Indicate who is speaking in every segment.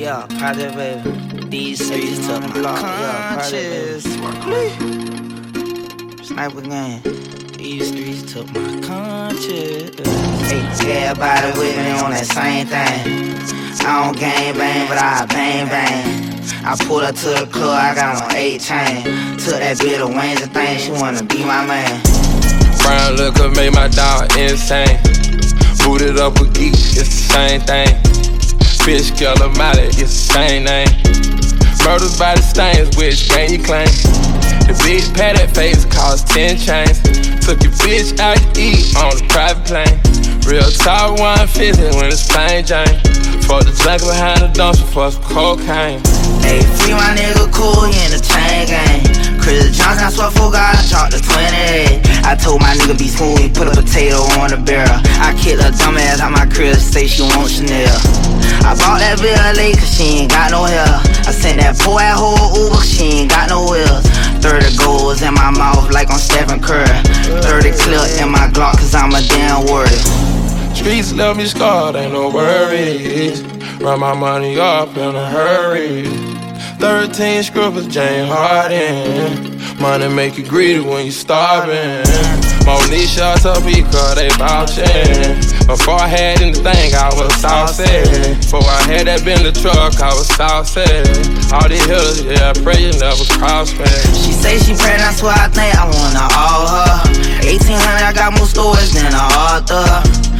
Speaker 1: Yeah, Project Baby. These streets took my conscience. Sniper gang. These streets took my conscience. Hey, everybody with me on that same thing. I don't gang bang, but I bang bang. I pulled up to the club, I got on eight chain. Took that bit of wings and things, she wanna be my man.
Speaker 2: Brown liquor made my dog insane. Booted up with geek, it's the same thing. Fish killer Molly, it's the same name. Murders by the stains, which gang you claim? The big paddock face cost 10 chains. Took your bitch out to eat on a private plane. Real talk, one fifty when it's plain Jane. Fuck the jack behind the dumpster for some cocaine.
Speaker 1: Free my nigga cool, he in the chain gang. Chris Johnson, I swear for God, I dropped the 20. I told my nigga be smooth, he put a potato on the barrel. I kicked a dumbass out my crib, say she want Chanel. I bought that late, cause she ain't got no hair. I sent that poor at whole Uber, she ain't got no wheels. 30 goals in my mouth like I'm Stephen Curry. 30 clip in my Glock, cause I'm a damn worry.
Speaker 2: Streets left me scarred, ain't no worries. Run my money up in a hurry. 13 scribbles, James Harden. Money make you greedy when you starving. Money shots up because they vouching. Before I had anything, I was saucy. Before I had that been the truck, I was saucy. All these hills, yeah, I pray you never cross me.
Speaker 1: She say she pregnant, so I think I wanna all her. 1800, I got more stories than a author.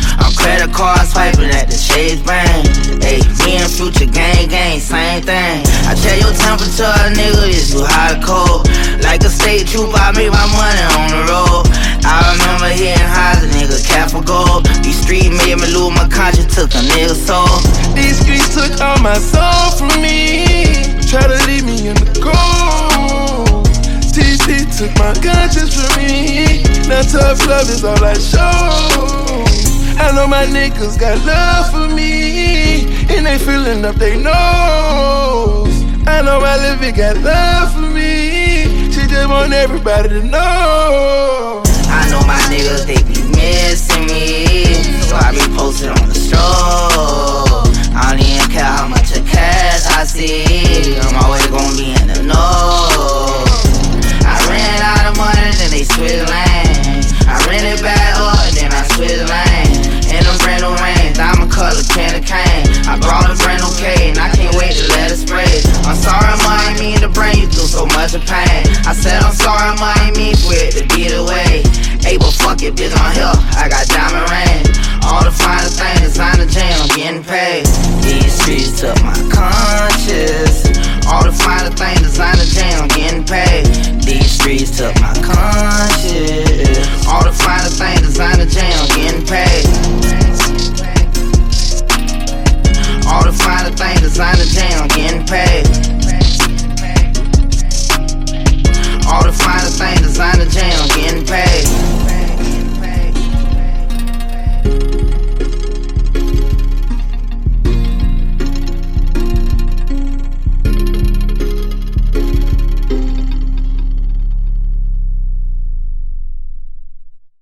Speaker 1: Credit card swiping at the Chase Bank. Hey, me and Future gang gang, same thing. I check your temperature, nigga, is you hot or cold? Like a state trooper, I make my money on the road. I remember hearing highs, a nigga cap for gold. These streets made me lose my conscience, took a nigga soul.
Speaker 2: These streets took all my soul from me. Try to leave me in the cold. TC took my conscience from me. Now tough love is all I show. I know my niggas got love for me, and they feeling up they nose. I know my living got love for me. She just want everybody to know.
Speaker 1: I know my niggas, they be missing me. So I be posted on the stroll. I don't even care how much of cash I see. For it to be the way. Hey, but fuck it, bitch, I'm here. I got diamond rain.